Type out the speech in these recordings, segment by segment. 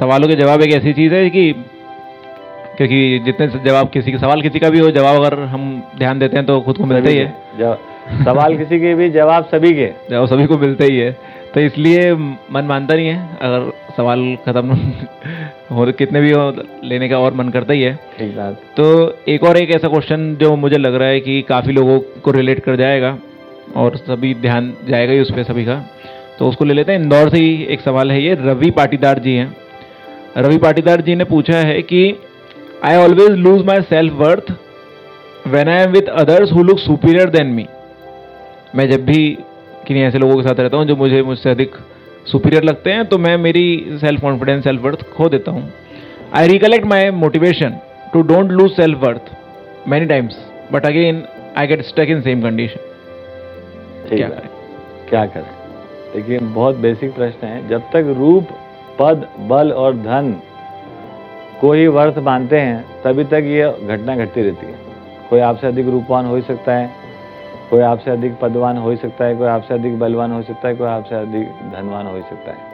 सवालों के जवाब एक ऐसी चीज़ है कि क्योंकि जितने जवाब किसी का सवाल किसी का भी हो जवाब अगर हम ध्यान देते हैं तो खुद को मिलता ही है। सवाल किसी के भी जवाब सभी के। जवाब सभी को मिलते ही है। तो इसलिए मन मानता नहीं है अगर सवाल खत्म हो कितने भी हो लेने का और मन करता ही है। तो एक और एक ऐसा क्वेश्चन जो मुझे लग रहा है कि काफ़ी लोगों को रिलेट कर जाएगा और सभी ध्यान जाएगा ही उस पर सभी का। तो उसको ले लेते हैं। इंदौर से ही एक सवाल है ये रवि पाटीदार जी हैं। रवि पाटीदार जी ने पूछा है कि I always lose my self worth when I am with others who look superior than me मैं जब भी किन्हीं ऐसे लोगों के साथ रहता हूँ जो मुझे मुझसे अधिक सुपीरियर लगते हैं तो मैं मेरी सेल्फ कॉन्फिडेंस सेल्फ वर्थ खो देता हूँ। I recollect my motivation to don't lose self worth many times but again I get stuck in same condition क्या करें? क्या करें? देखिए बहुत बेसिक प्रश्न है। जब तक रूप, पद, बल और धन को ही वर्थ मानते हैं, तभी तक ये घटना घटती रहती है। कोई आपसे अधिक रूपवान हो ही सकता है, कोई आपसे अधिक पदवान हो ही सकता है, कोई आपसे अधिक बलवान हो सकता है, कोई आपसे अधिक धनवान ही सकता है।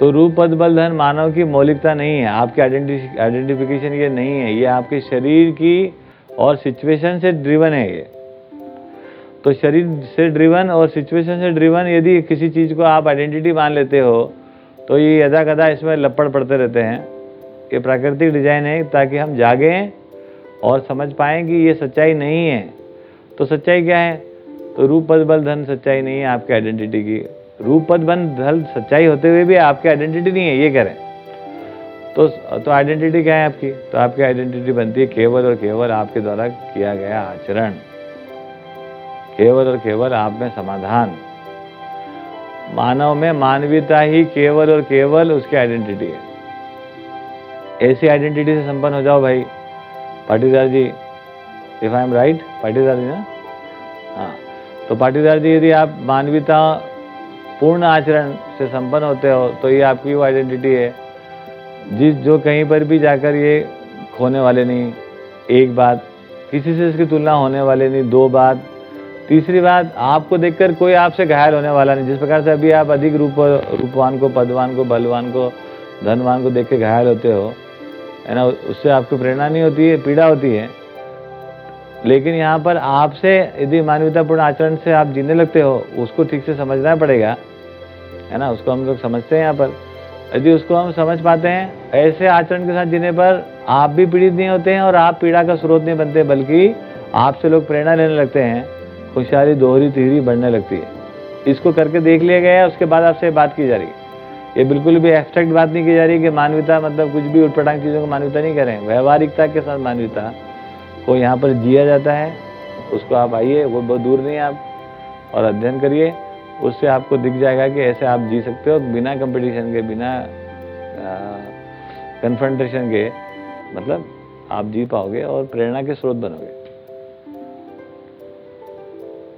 तो रूप, पद, बल, धन मानव की मौलिकता नहीं है। आपकी आइडेंटिफिकेशन ये नहीं है। ये आपके शरीर की और सिचुएशन से ड्रिवन है ये। तो शरीर से ड्रिवन और सिचुएशन से ड्रिवन यदि किसी चीज़ को आप आइडेंटिटी मान लेते हो तो ये यदा कदा इसमें लपड़ पड़ते रहते हैं ये प्राकृतिक डिज़ाइन है ताकि हम जागें और समझ पाएँ कि ये सच्चाई नहीं है। तो सच्चाई क्या है? तो रूप, पद, बल, धन सच्चाई नहीं है आपकी आइडेंटिटी की। रूप, पद, बल, धन सच्चाई होते हुए भी आपकी आइडेंटिटी नहीं है, ये करें तो तो आइडेंटिटी क्या है आपकी? तो आपकी आइडेंटिटी बनती है केवल और केवल आपके द्वारा किया गया आचरण। केवल और केवल आप में समाधान। मानव में मानवीयता ही केवल और केवल उसकी आइडेंटिटी है। ऐसी आइडेंटिटी से संपन्न हो जाओ भाई। Patidar ji if I am right Patidar ji ना? हाँ। तो पाटीदार जी, यदि आप मानवीयता पूर्ण आचरण से संपन्न होते हो तो ये आपकी वो आइडेंटिटी है। जिस, जो कहीं पर भी जाकर ये खोने वाले नहीं, एक बात, किसी से इसकी तुलना होने वाले नहीं, दो बात तीसरी बात, आपको देखकर कोई आपसे घायल होने वाला नहीं। जिस प्रकार से अभी आप अधिक रूप, रूपवान को, पदवान को, बलवान को, धनवान को देख के घायल होते हो, है ना, उससे आपको प्रेरणा नहीं होती है, पीड़ा होती है। लेकिन यहाँ पर आपसे यदि मानवतापूर्ण आचरण से आप जीने लगते हो, उसको ठीक से समझना पड़ेगा, है ना, उसको हम लोग समझते हैं यहाँ पर। यदि उसको हम समझ पाते हैं, ऐसे आचरण के साथ जीने पर आप भी पीड़ित नहीं होते हैं और आप पीड़ा का स्रोत नहीं बनते, बल्कि आपसे लोग प्रेरणा लेने लगते हैं। खुशहाली दोहरी, तिहरी बढ़ने लगती है। इसको करके देख लिया गया है, उसके बाद आपसे बात की जा रही है। ये बिल्कुल भी एब्स्ट्रैक्ट बात नहीं की जा रही कि मानवता मतलब कुछ भी उठपटांग चीज़ों को मानवता नहीं करें व्यवहारिकता के साथ मानवता को यहाँ पर जिया जाता है। उसको आप आइए, वो बहुत दूर नहीं आप, और अध्ययन करिए। उससे आपको दिख जाएगा कि ऐसे आप जी सकते हो बिना कंपटीशन के, बिना कन्फ्रंटेशन के। मतलब आप जी पाओगे और प्रेरणा के स्रोत बनोगे।